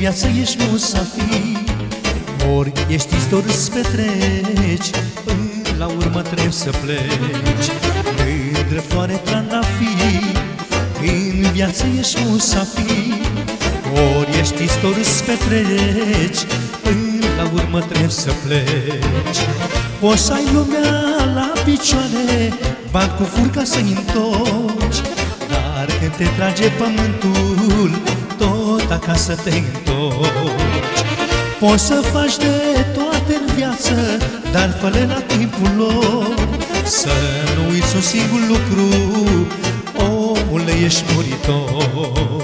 Viață ești musafir. Ori ești istor să petreci Până la urmă trebuie să pleci. Mândră floare trandafir În viață ești musafir. Ori ești istor să petreci Până la urmă trebuie să pleci. Poți să ai lumea la picioare Bani cu furca să-i întorci Dar când te trage pământul Tot acasă te întorci. Poți să faci de toate în viață Dar fă la timpul lor. Să nu uiți un singur lucru Omule, ești muritor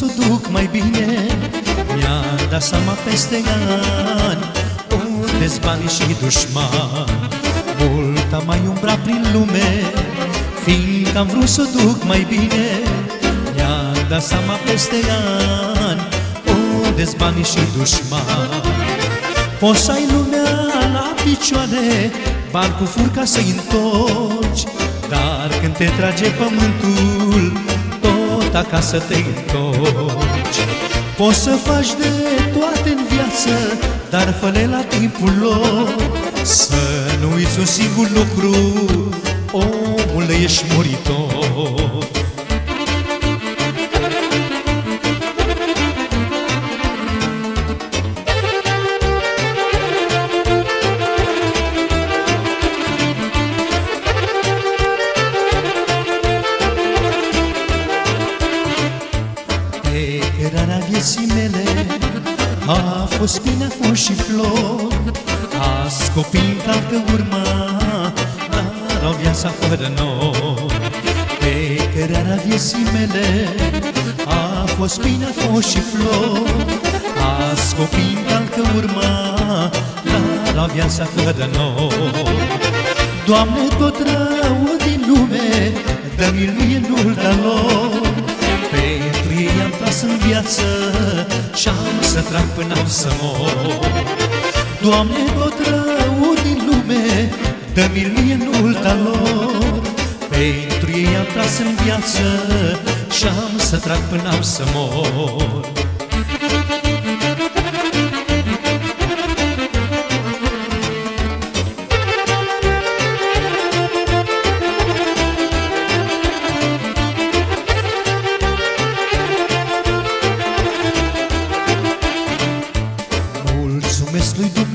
să o duc mai bine. Mi-a dat seama peste ani Unde-s banii și dușmani. Mult am mai umblat prin lume Fiindcă am vrut să o duc mai bine. Mi-a dat seama peste ani Unde-s banii și dușmani. Poți să ai lumea la picioare Bani cu furca să-i întorci Dar când te trage pământul Tot acasă te întorci. Poți să faci de toate în viață Dar fă la timpul lor. Să nu uiți un singur lucru Omule, ești muritor Pe cărarea vieții mele A fost bine, a fost și flor Azi copii calcă urma Dar au viața fără noi. Pe cărarea vieții mele A fost bine, a fost și flor Azi copii calcă urma Dar au viața fără noi. Doamne, tot rău din lume Dă-mi-l mie, nu-l da lor pentru ei am tras în viață Și-am să trag până am să mor. Doamne, tot rău din lume Dă-mi-l mie în ulta lor. Pentru ei am tras în viață Și-am să trag până am să mor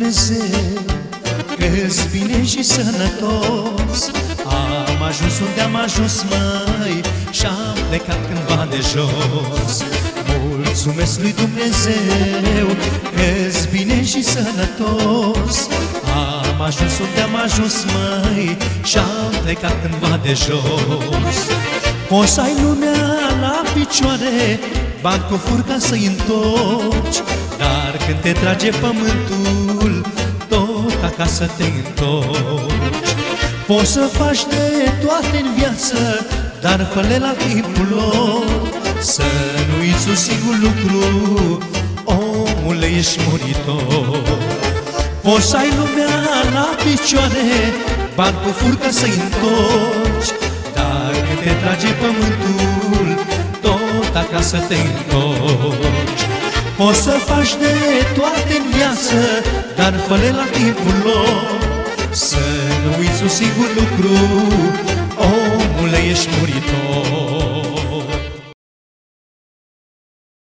Dumnezeu că bine și sănătos. Am ajuns unde am ajuns, măi Și-am plecat cândva de jos. Mulțumesc lui Dumnezeu că bine și sănătos. Am ajuns unde am ajuns, măi Și-am plecat cândva de jos. Poți să ai lumea la picioare Bani cu furca să-i întorci Dar când te trage pământul Tot acasă te întorci. Poți să faci de toate în viață Dar fă la timpul lor. Să nu uiți un singur lucru Omule, ești muritor. Poți să ai lumea la picioare Bani cu furcă să-i întorci. Dar când te trage pământul Tot acasă te întorci Poți să faci de toate în viață Dar fă la timpul lor. Să nu uiți un singur lucru Omule, ești muritor